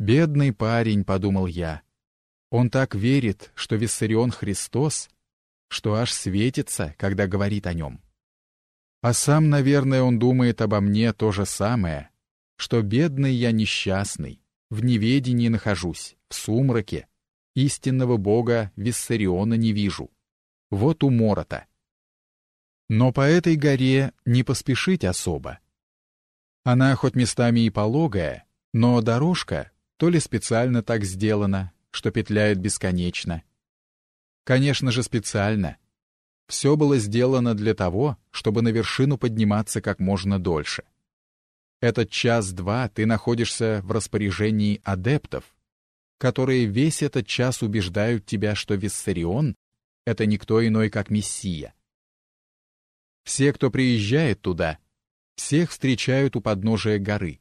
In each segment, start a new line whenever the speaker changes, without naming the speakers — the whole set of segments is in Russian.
«Бедный парень», — подумал я. «Он так верит, что Виссарион Христос, что аж светится, когда говорит о нем». А сам, наверное, он думает обо мне то же самое, что бедный я несчастный, в неведении нахожусь, в сумраке, истинного Бога Виссариона не вижу. Вот умора-то. Но по этой горе не поспешить особо. Она хоть местами и пологая, но дорожка то ли специально так сделана, что петляет бесконечно. Конечно же, специально. Все было сделано для того, чтобы на вершину подниматься как можно дольше. Этот час-два ты находишься в распоряжении адептов, которые весь этот час убеждают тебя, что Виссарион — это никто иной, как Мессия. Все, кто приезжает туда, всех встречают у подножия горы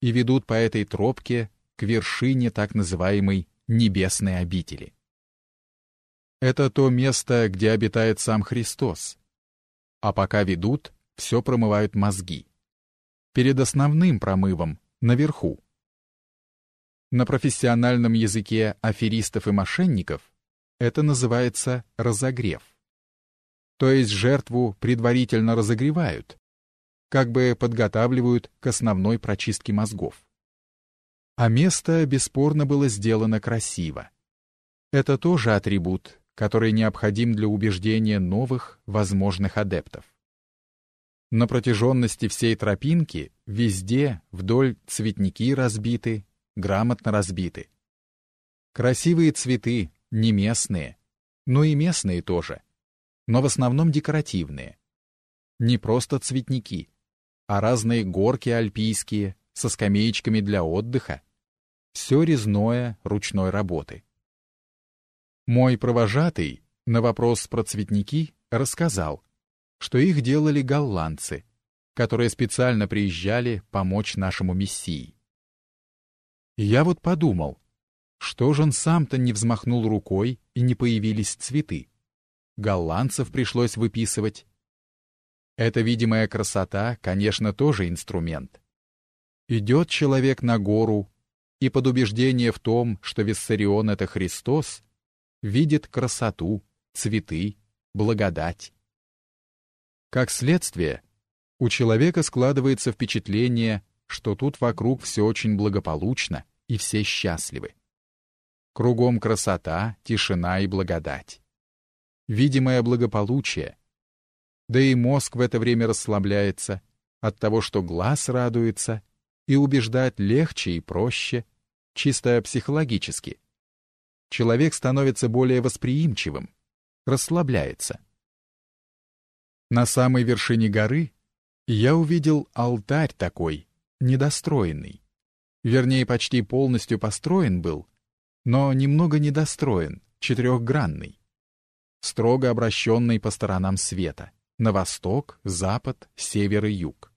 и ведут по этой тропке к вершине так называемой небесной обители. Это то место, где обитает сам Христос. А пока ведут, все промывают мозги. Перед основным промывом, наверху. На профессиональном языке аферистов и мошенников это называется разогрев. То есть жертву предварительно разогревают, как бы подготавливают к основной прочистке мозгов. А место бесспорно было сделано красиво. Это тоже атрибут, который необходим для убеждения новых, возможных адептов. На протяженности всей тропинки везде вдоль цветники разбиты, грамотно разбиты. Красивые цветы, не местные, но и местные тоже, но в основном декоративные. Не просто цветники, а разные горки альпийские со скамеечками для отдыха. Все резное ручной работы. Мой провожатый на вопрос про цветники рассказал, что их делали голландцы, которые специально приезжали помочь нашему мессии. Я вот подумал, что же он сам-то не взмахнул рукой и не появились цветы? Голландцев пришлось выписывать. Эта видимая красота, конечно, тоже инструмент. Идет человек на гору, и под убеждение в том, что Виссарион — это Христос, видит красоту, цветы, благодать. Как следствие, у человека складывается впечатление, что тут вокруг все очень благополучно, и все счастливы. Кругом красота, тишина и благодать. Видимое благополучие. Да и мозг в это время расслабляется от того, что глаз радуется, и убеждать легче и проще, чисто психологически. Человек становится более восприимчивым, расслабляется. На самой вершине горы я увидел алтарь такой, недостроенный вернее, почти полностью построен был, но немного недостроен, четырехгранный, строго обращенный по сторонам света, на восток, запад, север и юг.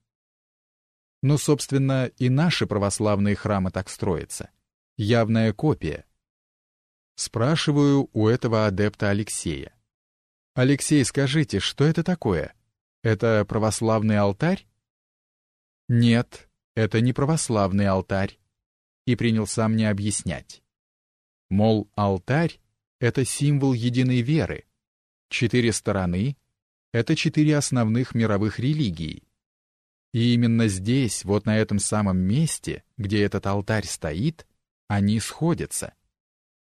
Ну, собственно, и наши православные храмы так строятся. Явная копия. Спрашиваю у этого адепта Алексея. «Алексей, скажите, что это такое? Это православный алтарь?» «Нет, это не православный алтарь, и принялся мне объяснять. Мол, алтарь — это символ единой веры, четыре стороны — это четыре основных мировых религии. И именно здесь, вот на этом самом месте, где этот алтарь стоит, они сходятся.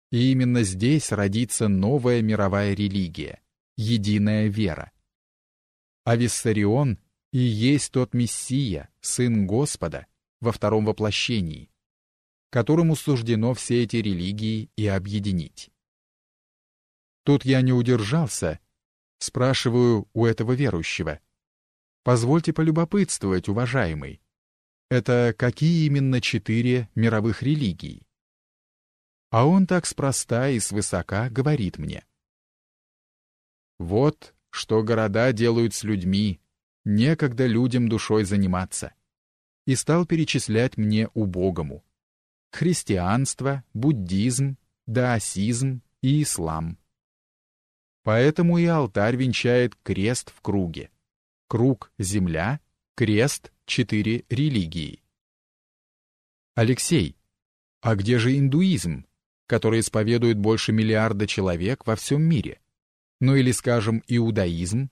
И именно здесь родится новая мировая религия, единая вера. А Виссарион и есть тот Мессия, Сын Господа, во втором воплощении, которому суждено все эти религии и объединить. Тут я не удержался, спрашиваю у этого верующего. Позвольте полюбопытствовать, уважаемый. Это какие именно четыре мировых религии? А он так спроста и свысока говорит мне. Вот что города делают с людьми, некогда людям душой заниматься. И стал перечислять мне убогому. Христианство, буддизм, даосизм и ислам. Поэтому и алтарь венчает крест в круге. Круг — земля, крест — четыре религии. Алексей, А где же индуизм, который исповедует больше миллиарда человек во всем мире? Ну или, скажем, иудаизм,